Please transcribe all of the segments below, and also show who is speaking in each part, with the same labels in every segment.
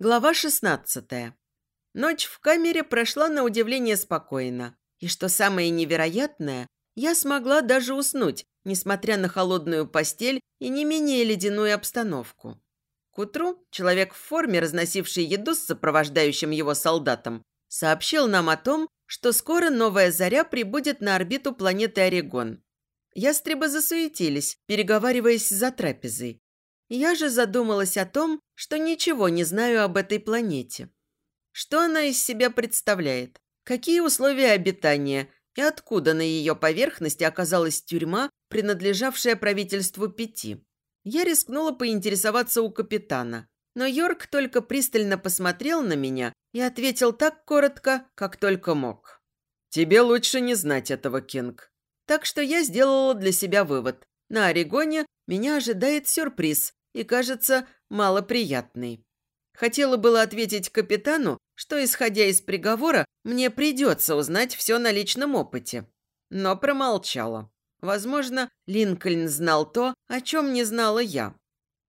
Speaker 1: Глава 16. Ночь в камере прошла на удивление спокойно. И что самое невероятное, я смогла даже уснуть, несмотря на холодную постель и не менее ледяную обстановку. К утру человек в форме, разносивший еду с сопровождающим его солдатом, сообщил нам о том, что скоро новая заря прибудет на орбиту планеты Орегон. Ястребы засуетились, переговариваясь за трапезой. Я же задумалась о том, что ничего не знаю об этой планете. Что она из себя представляет? Какие условия обитания? И откуда на ее поверхности оказалась тюрьма, принадлежавшая правительству Пяти? Я рискнула поинтересоваться у капитана. Но Йорк только пристально посмотрел на меня и ответил так коротко, как только мог. «Тебе лучше не знать этого, Кинг». Так что я сделала для себя вывод. На Орегоне меня ожидает сюрприз, и, кажется, малоприятный. Хотела было ответить капитану, что, исходя из приговора, мне придется узнать все на личном опыте. Но промолчала. Возможно, Линкольн знал то, о чем не знала я.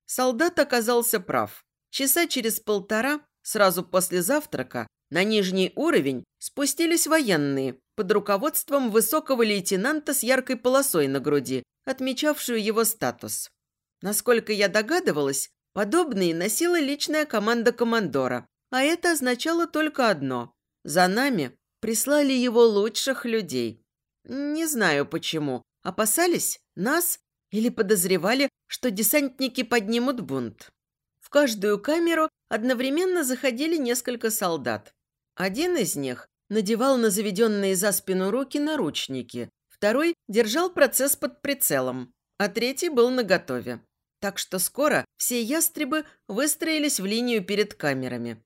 Speaker 1: Солдат оказался прав. Часа через полтора, сразу после завтрака, на нижний уровень спустились военные под руководством высокого лейтенанта с яркой полосой на груди, отмечавшую его статус. Насколько я догадывалась, подобные носила личная команда командора, а это означало только одно – за нами прислали его лучших людей. Не знаю почему, опасались нас или подозревали, что десантники поднимут бунт. В каждую камеру одновременно заходили несколько солдат. Один из них надевал на заведенные за спину руки наручники, второй держал процесс под прицелом, а третий был наготове так что скоро все ястребы выстроились в линию перед камерами.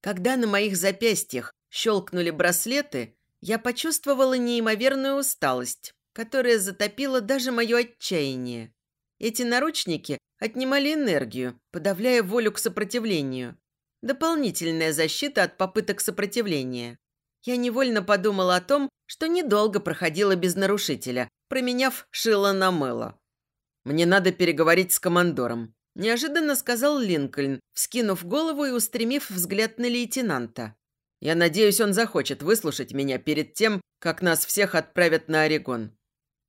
Speaker 1: Когда на моих запястьях щелкнули браслеты, я почувствовала неимоверную усталость, которая затопила даже мое отчаяние. Эти наручники отнимали энергию, подавляя волю к сопротивлению. Дополнительная защита от попыток сопротивления. Я невольно подумала о том, что недолго проходила без нарушителя, променяв шило на мыло. «Мне надо переговорить с командором», – неожиданно сказал Линкольн, вскинув голову и устремив взгляд на лейтенанта. «Я надеюсь, он захочет выслушать меня перед тем, как нас всех отправят на Орегон».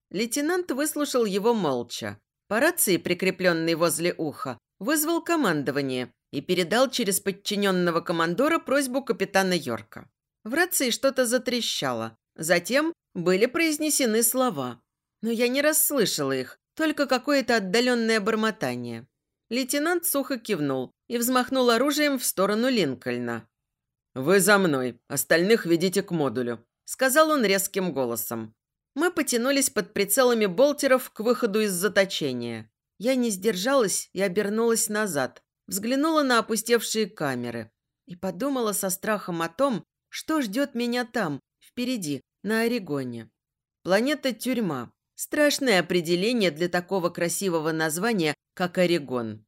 Speaker 1: Лейтенант выслушал его молча. По рации, прикрепленной возле уха, вызвал командование и передал через подчиненного командора просьбу капитана Йорка. В рации что-то затрещало. Затем были произнесены слова. Но я не расслышала их, только какое-то отдаленное бормотание. Лейтенант сухо кивнул и взмахнул оружием в сторону Линкольна. «Вы за мной, остальных ведите к модулю», – сказал он резким голосом. Мы потянулись под прицелами болтеров к выходу из заточения. Я не сдержалась и обернулась назад, взглянула на опустевшие камеры и подумала со страхом о том, что ждет меня там, впереди, на Орегоне. Планета-тюрьма, Страшное определение для такого красивого названия, как Орегон.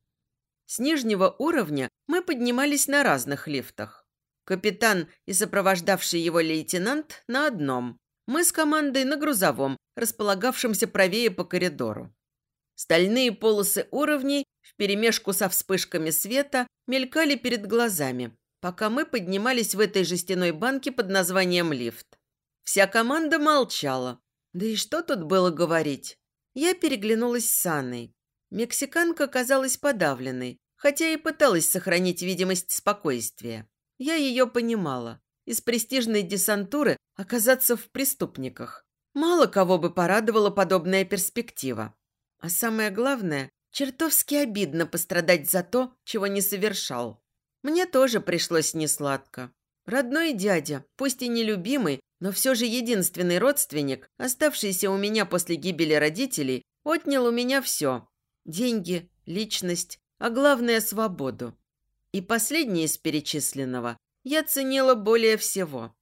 Speaker 1: С нижнего уровня мы поднимались на разных лифтах. Капитан и сопровождавший его лейтенант на одном. Мы с командой на грузовом, располагавшемся правее по коридору. Стальные полосы уровней вперемешку со вспышками света мелькали перед глазами, пока мы поднимались в этой жестяной банке под названием лифт. Вся команда молчала, да и что тут было говорить? Я переглянулась с Анной. Мексиканка казалась подавленной, хотя и пыталась сохранить видимость спокойствия. Я ее понимала. Из престижной десантуры оказаться в преступниках. Мало кого бы порадовала подобная перспектива. А самое главное, чертовски обидно пострадать за то, чего не совершал. Мне тоже пришлось несладко. Родной дядя, пусть и нелюбимый, но все же единственный родственник, оставшийся у меня после гибели родителей, отнял у меня все. Деньги, личность, а главное – свободу. И последнее из перечисленного я ценила более всего.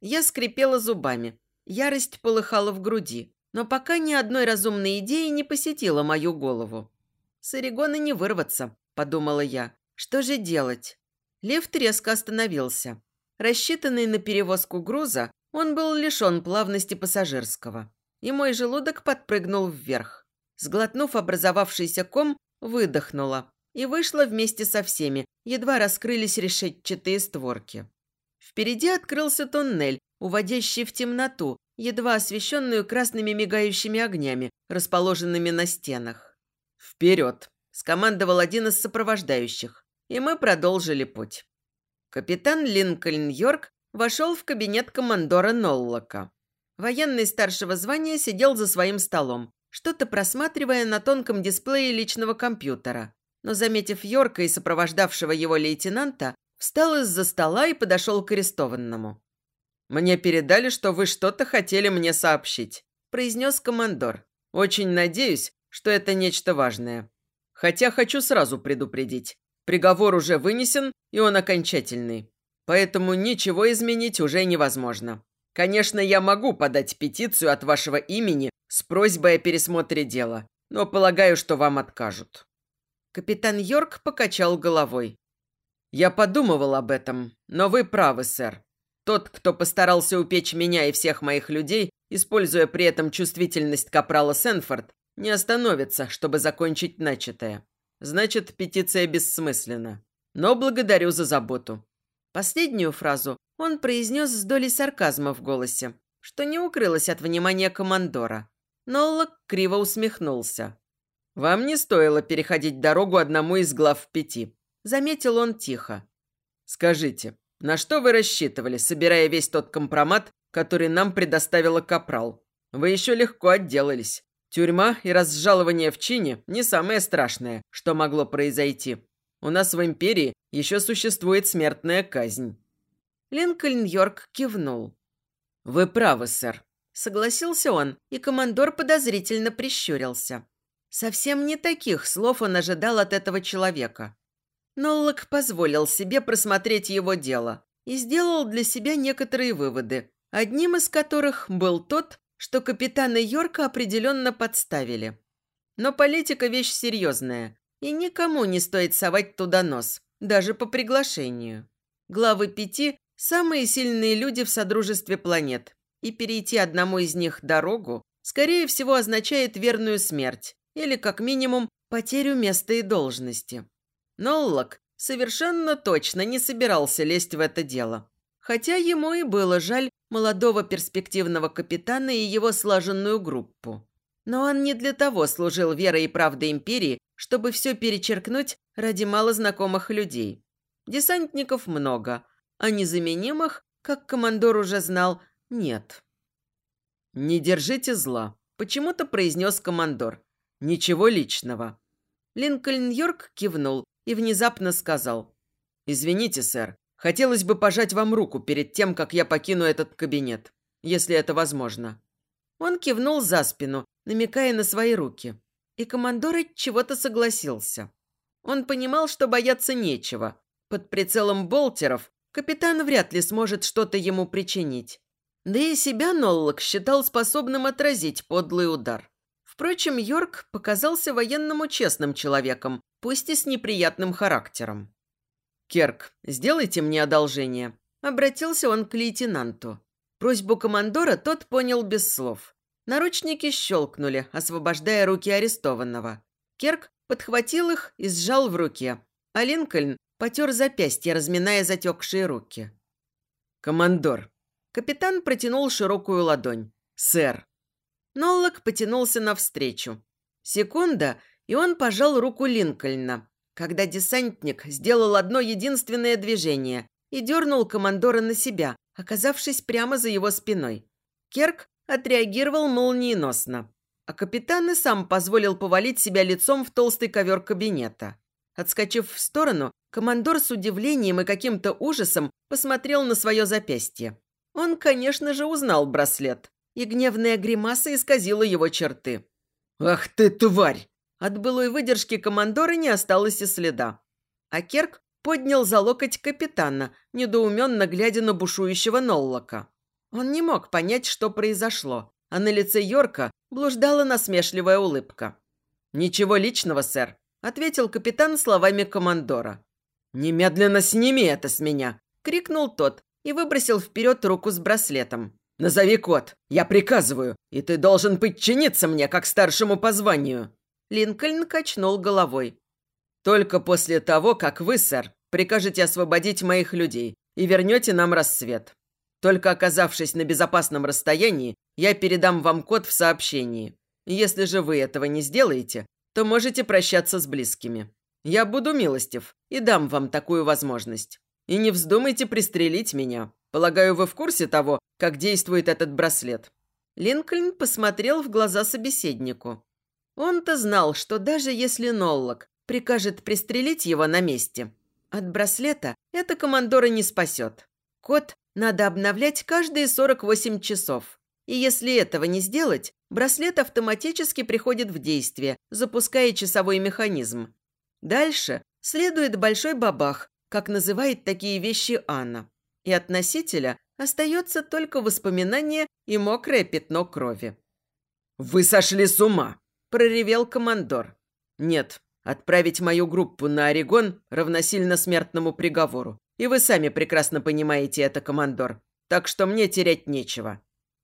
Speaker 1: Я скрипела зубами. Ярость полыхала в груди. Но пока ни одной разумной идеи не посетила мою голову. «С Орегона не вырваться», – подумала я. «Что же делать?» Лифт резко остановился. Рассчитанный на перевозку груза, он был лишен плавности пассажирского, и мой желудок подпрыгнул вверх. Сглотнув образовавшийся ком, выдохнула. и вышла вместе со всеми, едва раскрылись решетчатые створки. Впереди открылся туннель, уводящий в темноту, едва освещенную красными мигающими огнями, расположенными на стенах. «Вперед!» – скомандовал один из сопровождающих, и мы продолжили путь. Капитан Линкольн Йорк вошел в кабинет командора Ноллока. Военный старшего звания сидел за своим столом, что-то просматривая на тонком дисплее личного компьютера. Но, заметив Йорка и сопровождавшего его лейтенанта, встал из-за стола и подошел к арестованному. «Мне передали, что вы что-то хотели мне сообщить», – произнес командор. «Очень надеюсь, что это нечто важное. Хотя хочу сразу предупредить. Приговор уже вынесен, и он окончательный. Поэтому ничего изменить уже невозможно. Конечно, я могу подать петицию от вашего имени с просьбой о пересмотре дела, но полагаю, что вам откажут». Капитан Йорк покачал головой. «Я подумывал об этом, но вы правы, сэр. Тот, кто постарался упечь меня и всех моих людей, используя при этом чувствительность капрала Сенфорд, не остановится, чтобы закончить начатое. Значит, петиция бессмысленна. Но благодарю за заботу». Последнюю фразу он произнес с долей сарказма в голосе, что не укрылось от внимания командора. Ноллок криво усмехнулся. «Вам не стоило переходить дорогу одному из глав пяти», – заметил он тихо. «Скажите, на что вы рассчитывали, собирая весь тот компромат, который нам предоставила Капрал? Вы еще легко отделались. Тюрьма и разжалование в чине – не самое страшное, что могло произойти. У нас в Империи еще существует смертная казнь».
Speaker 2: Линкольн Йорк кивнул.
Speaker 1: «Вы правы, сэр», –
Speaker 2: согласился он, и командор подозрительно прищурился. Совсем не таких слов он ожидал от этого человека. Ноллок позволил себе просмотреть его дело и сделал для себя некоторые выводы, одним из которых был тот, что капитана Йорка определенно подставили. Но политика – вещь серьезная, и никому не стоит совать туда нос, даже по приглашению. Главы пяти – самые сильные люди в Содружестве планет, и перейти одному из них дорогу, скорее всего, означает верную смерть, или, как минимум, потерю места и должности. Ноллок совершенно точно не собирался лезть в это дело. Хотя ему и было жаль молодого перспективного капитана и его слаженную группу. Но он не для того служил верой и правдой империи, чтобы все перечеркнуть ради малознакомых людей. Десантников много, а незаменимых, как командор уже знал, нет.
Speaker 1: «Не держите зла», – почему-то произнес командор. «Ничего личного».
Speaker 2: Линкольн Йорк кивнул и внезапно сказал.
Speaker 1: «Извините, сэр, хотелось бы пожать вам руку перед тем, как я покину этот кабинет, если это возможно».
Speaker 2: Он кивнул за спину, намекая на свои руки. И командор от чего-то согласился. Он понимал, что бояться нечего. Под прицелом болтеров капитан вряд ли сможет что-то ему причинить. Да и себя Ноллок считал способным отразить подлый удар. Впрочем, Йорк показался военному честным человеком, пусть и с неприятным характером.
Speaker 1: «Керк, сделайте мне одолжение», – обратился он к лейтенанту.
Speaker 2: Просьбу командора тот понял без слов. Наручники щелкнули, освобождая руки арестованного. Керк подхватил их и сжал в руке, а Линкольн потер запястье, разминая затекшие руки.
Speaker 1: «Командор».
Speaker 2: Капитан протянул широкую ладонь.
Speaker 1: «Сэр».
Speaker 2: Ноллок потянулся навстречу. Секунда, и он пожал руку Линкольна, когда десантник сделал одно единственное движение и дернул командора на себя, оказавшись прямо за его спиной. Керк отреагировал молниеносно, а капитан и сам позволил повалить себя лицом в толстый ковер кабинета. Отскочив в сторону, командор с удивлением и каким-то ужасом посмотрел на свое запястье. Он, конечно же, узнал браслет и гневная гримаса исказила его черты.
Speaker 1: «Ах ты, тварь!»
Speaker 2: От былой выдержки командора не осталось и следа. А Керк поднял за локоть капитана, недоуменно глядя на бушующего Ноллока. Он не мог понять, что произошло, а на лице Йорка блуждала насмешливая улыбка.
Speaker 1: «Ничего личного, сэр», – ответил капитан словами командора.
Speaker 2: «Немедленно сними это с меня!» – крикнул тот и выбросил вперед руку с браслетом.
Speaker 1: «Назови код. Я приказываю, и ты должен подчиниться мне, как старшему по званию».
Speaker 2: Линкольн качнул головой. Только после того, как вы, сэр, прикажете освободить моих людей и вернете нам рассвет. Только оказавшись на безопасном расстоянии, я передам вам код в сообщении. Если же вы этого не сделаете, то можете прощаться с близкими. Я буду милостив и дам вам такую возможность. И не вздумайте пристрелить меня. Полагаю, вы в курсе того, как действует этот браслет?»
Speaker 1: Линкольн посмотрел в глаза собеседнику. Он-то знал, что даже если Ноллок прикажет пристрелить его на месте, от браслета это командора не спасет. Код надо обновлять каждые 48 часов. И если этого не сделать, браслет автоматически приходит в действие, запуская часовой механизм. Дальше следует большой бабах, как называет такие вещи Анна. И от носителя остается только воспоминание и мокрое пятно крови.
Speaker 2: «Вы сошли с ума!» – проревел командор. «Нет, отправить мою группу на Орегон равносильно смертному приговору. И вы сами прекрасно понимаете это, командор. Так что мне терять нечего».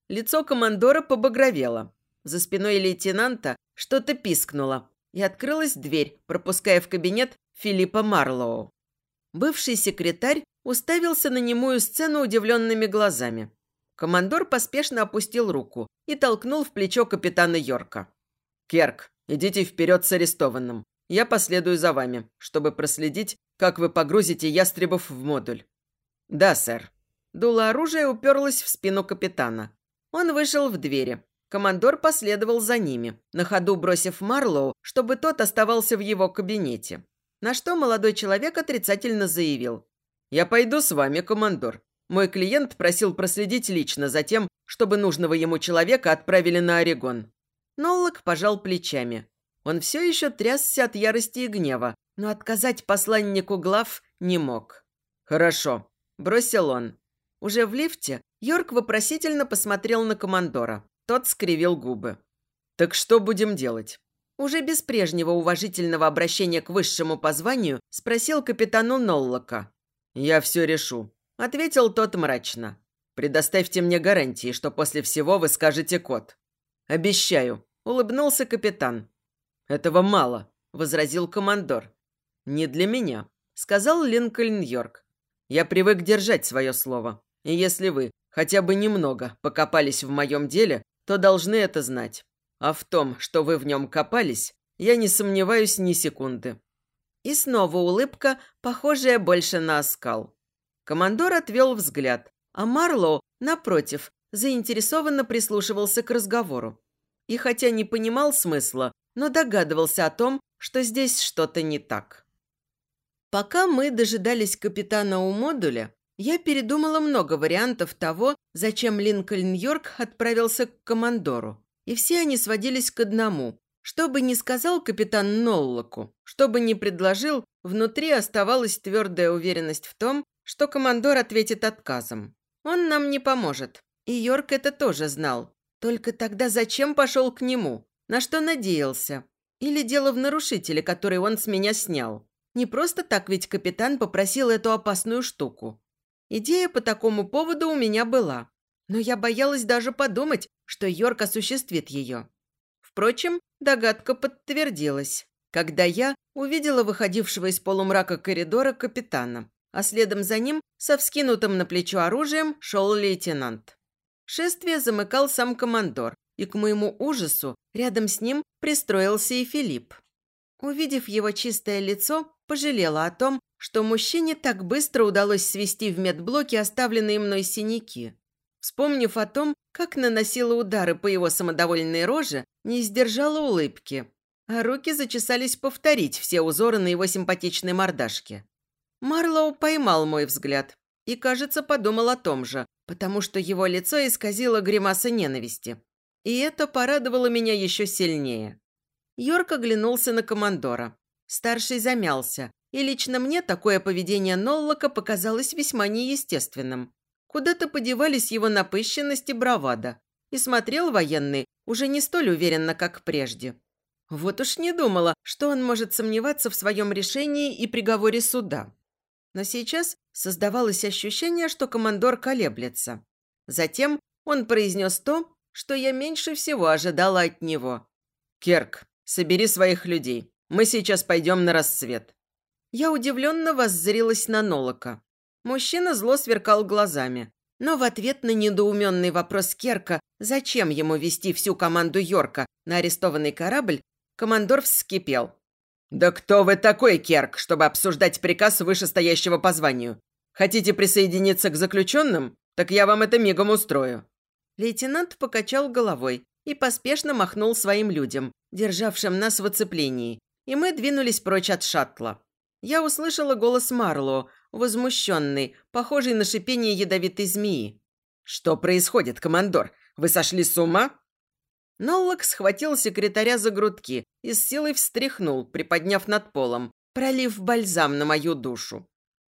Speaker 2: Лицо командора побагровело. За спиной лейтенанта что-то пискнуло, и открылась дверь, пропуская в кабинет Филиппа Марлоу. Бывший секретарь уставился на немую сцену удивленными глазами. Командор поспешно опустил руку и толкнул в плечо капитана Йорка. «Керк, идите вперед с арестованным. Я последую за вами, чтобы проследить, как вы погрузите ястребов в модуль». «Да, сэр». Дуло оружия уперлось в спину капитана. Он вышел в двери. Командор последовал за ними, на ходу бросив Марлоу, чтобы тот оставался в его кабинете. На что молодой человек отрицательно заявил. «Я пойду с вами, командор. Мой клиент просил проследить лично за тем, чтобы нужного ему человека отправили на Орегон». Ноллок пожал плечами. Он все еще трясся от ярости и гнева, но отказать посланнику глав не мог. «Хорошо», – бросил он. Уже в лифте Йорк вопросительно посмотрел на командора. Тот скривил губы. «Так что будем делать?» Уже без прежнего уважительного обращения к высшему позванию спросил капитану Ноллока. «Я все решу», – ответил тот мрачно. «Предоставьте мне гарантии, что после всего вы скажете код». «Обещаю», – улыбнулся капитан. «Этого мало», – возразил командор. «Не для меня», – сказал Линкольн Йорк. «Я привык держать свое слово. И если вы хотя бы немного покопались в моем деле, то должны это знать. А в том, что вы в нем копались, я не сомневаюсь ни секунды». И снова улыбка, похожая больше на оскал. Командор отвел взгляд, а Марлоу, напротив, заинтересованно прислушивался к разговору. И хотя не понимал смысла, но догадывался о том, что здесь что-то не так. Пока мы дожидались капитана у модуля, я передумала много вариантов того, зачем Линкольн Йорк отправился к командору. И все они сводились к одному. Что бы ни сказал капитан Ноллоку, что бы ни предложил, внутри оставалась твердая уверенность в том, что командор ответит отказом. Он нам не поможет. И Йорк это тоже знал. Только тогда зачем пошел к нему? На что надеялся? Или дело в нарушителе, который он с меня снял? Не просто так ведь капитан попросил эту опасную штуку. Идея по такому поводу у меня была. Но я боялась даже подумать, что Йорк осуществит ее. Впрочем, догадка подтвердилась, когда я увидела выходившего из полумрака коридора капитана, а следом за ним со вскинутым на плечо оружием шел лейтенант. Шествие замыкал сам командор, и к моему ужасу рядом с ним пристроился и Филипп. Увидев его чистое лицо, пожалела о том, что мужчине так быстро удалось свести в медблоке оставленные мной синяки. Вспомнив о том, как наносила удары по его самодовольной роже, не сдержала улыбки, а руки зачесались повторить все узоры на его симпатичной мордашке. Марлоу поймал мой взгляд и, кажется, подумал о том же, потому что его лицо исказило гримаса ненависти. И это порадовало меня еще сильнее. Йорк оглянулся на командора. Старший замялся, и лично мне такое поведение Ноллока показалось весьма неестественным. Куда-то подевались его напыщенность и бравада. И смотрел военный уже не столь уверенно, как прежде. Вот уж не думала, что он может сомневаться в своем решении и приговоре суда. Но сейчас создавалось ощущение, что командор колеблется. Затем он произнес то, что я меньше всего ожидала от него. «Керк, собери своих людей. Мы сейчас пойдем на рассвет».
Speaker 1: Я удивленно воззрилась на Нолока. Мужчина зло сверкал глазами. Но в ответ на недоуменный вопрос Керка, зачем ему вести всю команду Йорка на арестованный корабль, командор вскипел.
Speaker 2: «Да кто вы такой, Керк, чтобы обсуждать приказ вышестоящего по званию? Хотите присоединиться к заключенным? Так я вам это мигом устрою».
Speaker 1: Лейтенант покачал головой и поспешно махнул своим людям, державшим нас в оцеплении, и мы двинулись прочь от шаттла. Я услышала голос Марло, возмущенный, похожий на шипение ядовитой змеи.
Speaker 2: «Что происходит, командор? Вы сошли с ума?»
Speaker 1: Ноллок схватил секретаря за грудки и с силой встряхнул, приподняв над полом, пролив бальзам на мою душу.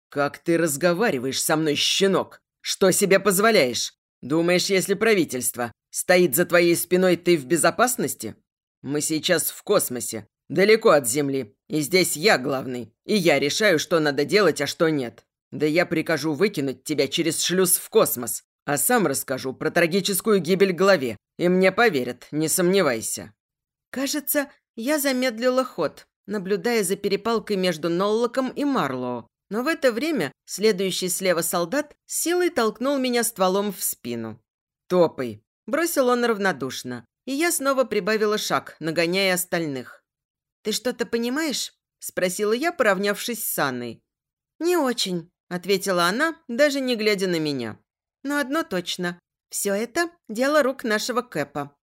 Speaker 2: «Как ты разговариваешь со мной, щенок? Что себе позволяешь? Думаешь, если правительство стоит за твоей спиной, ты в безопасности? Мы сейчас в космосе, далеко от Земли, и здесь я главный, и я решаю, что надо делать, а что нет. Да я прикажу выкинуть тебя через шлюз в космос, а сам расскажу про трагическую гибель главе, и мне поверят, не сомневайся».
Speaker 1: Кажется, я замедлила ход, наблюдая за перепалкой между Ноллоком и Марлоу. Но в это время следующий слева солдат силой толкнул меня стволом в спину.
Speaker 2: «Топай!»
Speaker 1: – бросил он равнодушно. И я снова прибавила шаг, нагоняя остальных. «Ты что-то понимаешь?» – спросила я, поравнявшись с Анной. «Не очень», – ответила она, даже не глядя на меня. «Но одно точно. Все это – дело рук нашего Кэпа».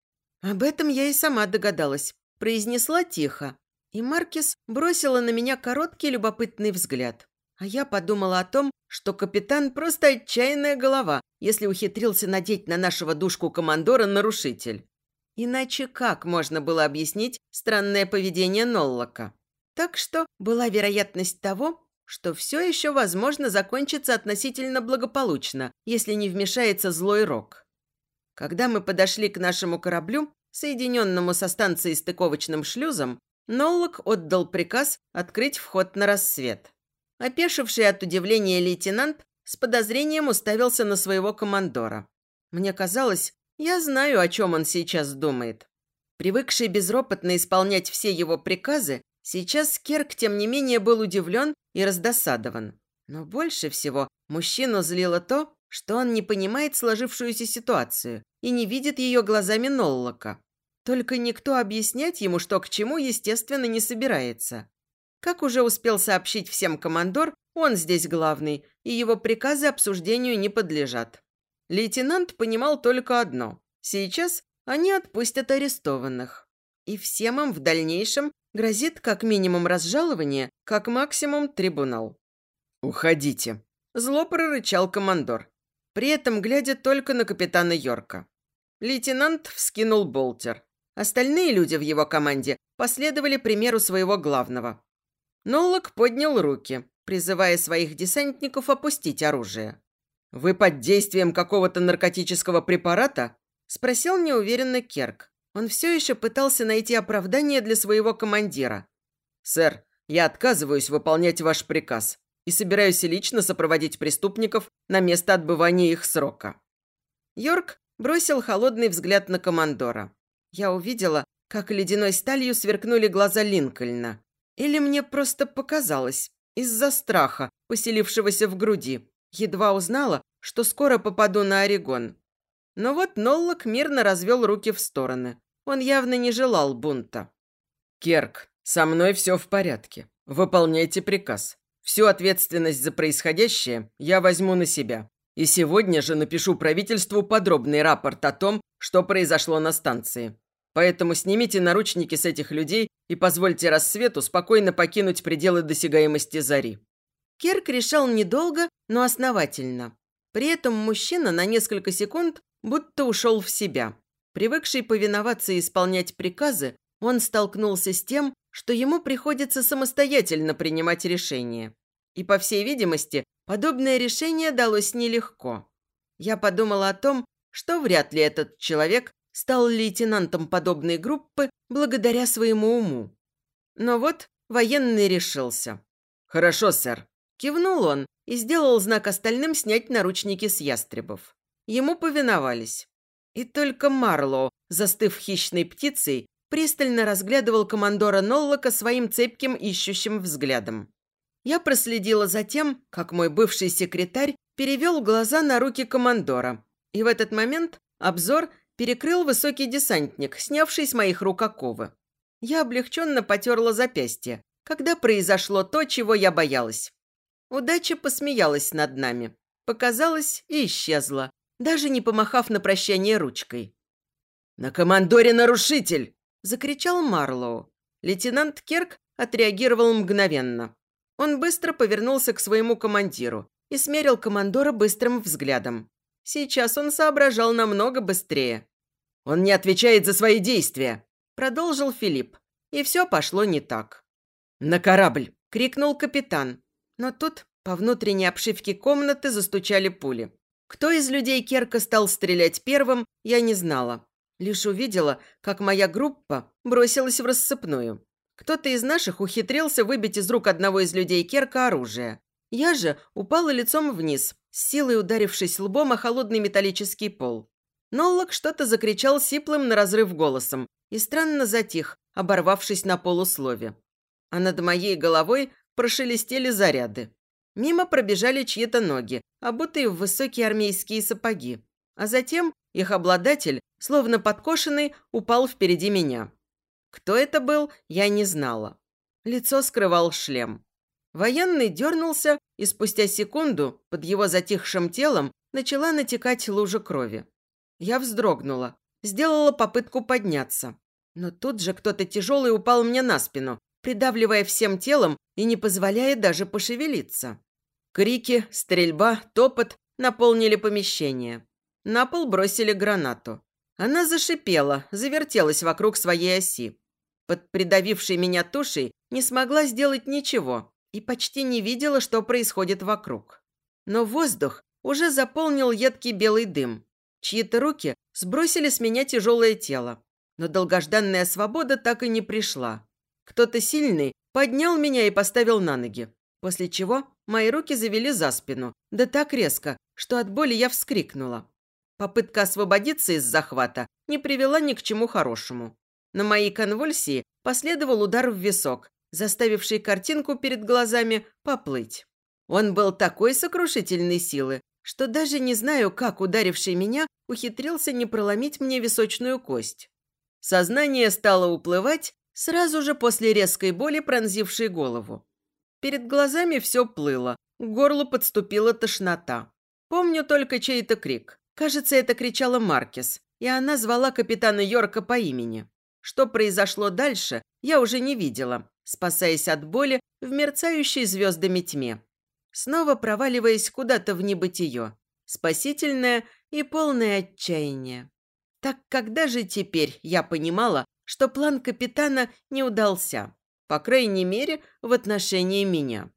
Speaker 1: Об этом я и сама догадалась. Произнесла тихо. И Маркис бросила на меня короткий любопытный взгляд. А я подумала о том, что капитан просто отчаянная голова, если ухитрился надеть на нашего душку командора нарушитель. Иначе как можно было объяснить странное поведение Ноллока? Так что была вероятность того, что все еще, возможно, закончится относительно благополучно, если не вмешается злой рок. Когда мы подошли к нашему кораблю, соединенному со станцией стыковочным шлюзом, Ноллок отдал приказ открыть вход на рассвет. Опешивший от удивления лейтенант с подозрением уставился на своего командора. Мне казалось, я знаю, о чем он сейчас думает. Привыкший безропотно исполнять все его приказы, сейчас Керк, тем не менее, был удивлен и раздосадован. Но больше всего мужчину злило то, что он не понимает сложившуюся ситуацию и не видит ее глазами Ноллока. Только никто объяснять ему, что к чему, естественно, не собирается. Как уже успел сообщить всем командор, он здесь главный, и его приказы обсуждению не подлежат. Лейтенант понимал только одно. Сейчас они отпустят арестованных. И всем им в дальнейшем грозит как минимум разжалование, как максимум трибунал.
Speaker 2: «Уходите», – зло прорычал командор, при этом глядя только на капитана Йорка. Лейтенант вскинул болтер. Остальные люди в его команде последовали примеру своего главного. Ноллок поднял руки, призывая своих десантников опустить оружие. «Вы под действием какого-то наркотического препарата?» – спросил неуверенно Керк. Он все еще пытался найти оправдание для своего командира. «Сэр, я отказываюсь выполнять ваш приказ и собираюсь лично сопроводить преступников на место отбывания их срока». Йорк бросил холодный взгляд на командора. Я увидела, как ледяной сталью сверкнули глаза Линкольна. Или мне просто показалось, из-за страха, поселившегося в груди. Едва узнала, что скоро попаду на Орегон. Но вот Ноллок мирно развел руки в стороны. Он явно не желал бунта. «Керк, со мной все в порядке. Выполняйте приказ. Всю ответственность за происходящее я возьму на себя. И сегодня же напишу правительству подробный рапорт о том, что произошло на станции. Поэтому снимите наручники с этих людей и позвольте рассвету спокойно покинуть пределы досягаемости зари.
Speaker 1: Керк решал недолго, но основательно. При этом мужчина на несколько секунд будто ушел в себя. Привыкший повиноваться и исполнять приказы, он столкнулся с тем, что ему приходится самостоятельно принимать решения. И, по всей видимости, подобное решение далось нелегко. Я подумала о том, что вряд ли этот человек стал лейтенантом подобной группы благодаря своему уму. Но вот военный решился.
Speaker 2: «Хорошо, сэр»,
Speaker 1: Кивнул он и сделал знак остальным снять наручники с ястребов. Ему повиновались. И только Марло, застыв хищной птицей, пристально разглядывал командора Ноллока своим цепким ищущим взглядом. Я проследила за тем, как мой бывший секретарь перевел глаза на руки командора. И в этот момент обзор перекрыл высокий десантник, снявший с моих рук оковы. Я облегченно потерла запястье, когда произошло то, чего я боялась. Удача посмеялась над нами, показалась и исчезла, даже не помахав на прощание ручкой. «На командоре нарушитель!» – закричал Марлоу. Лейтенант Керк отреагировал мгновенно. Он быстро повернулся к своему командиру и смерил командора быстрым взглядом. Сейчас он соображал намного быстрее. «Он не отвечает за свои действия», – продолжил Филипп. И все пошло не так. «На корабль!» – крикнул капитан. Но тут по внутренней обшивке комнаты застучали пули. Кто из людей Керка стал стрелять первым, я не знала. Лишь увидела, как моя группа бросилась в рассыпную. Кто-то из наших ухитрился выбить из рук одного из людей Керка оружие. Я же упала лицом вниз, с силой ударившись лбом о холодный металлический пол. Ноллок что-то закричал сиплым на разрыв голосом и странно затих, оборвавшись на полуслове. А над моей головой прошелестели заряды. Мимо пробежали чьи-то ноги, обутые в высокие армейские сапоги. А затем их обладатель, словно подкошенный, упал впереди меня. Кто это был, я не знала. Лицо скрывал шлем. Военный дернулся, и спустя секунду под его затихшим телом начала натекать лужа крови. Я вздрогнула, сделала попытку подняться. Но тут же кто-то тяжелый упал мне на спину, придавливая всем телом и не позволяя даже пошевелиться. Крики, стрельба, топот наполнили помещение. На пол бросили гранату. Она зашипела, завертелась вокруг своей оси. Под придавившей меня тушей не смогла сделать ничего и почти не видела, что происходит вокруг. Но воздух уже заполнил едкий белый дым. Чьи-то руки сбросили с меня тяжелое тело. Но долгожданная свобода так и не пришла. Кто-то сильный поднял меня и поставил на ноги. После чего мои руки завели за спину. Да так резко, что от боли я вскрикнула. Попытка освободиться из захвата не привела ни к чему хорошему. На моей конвульсии последовал удар в висок, заставивший картинку перед глазами поплыть. Он был такой сокрушительной силы, что даже не знаю, как ударивший меня ухитрился не проломить мне височную кость. Сознание стало уплывать сразу же после резкой боли, пронзившей голову. Перед глазами все плыло, к горлу подступила тошнота. Помню только чей-то крик. Кажется, это кричала Маркес, и она звала капитана Йорка по имени. Что произошло дальше, я уже не видела, спасаясь от боли в мерцающей звездами тьме. Снова проваливаясь куда-то в небытие. Спасительное и полное отчаяние. Так когда же теперь я понимала, что план капитана не удался? По крайней мере, в отношении меня.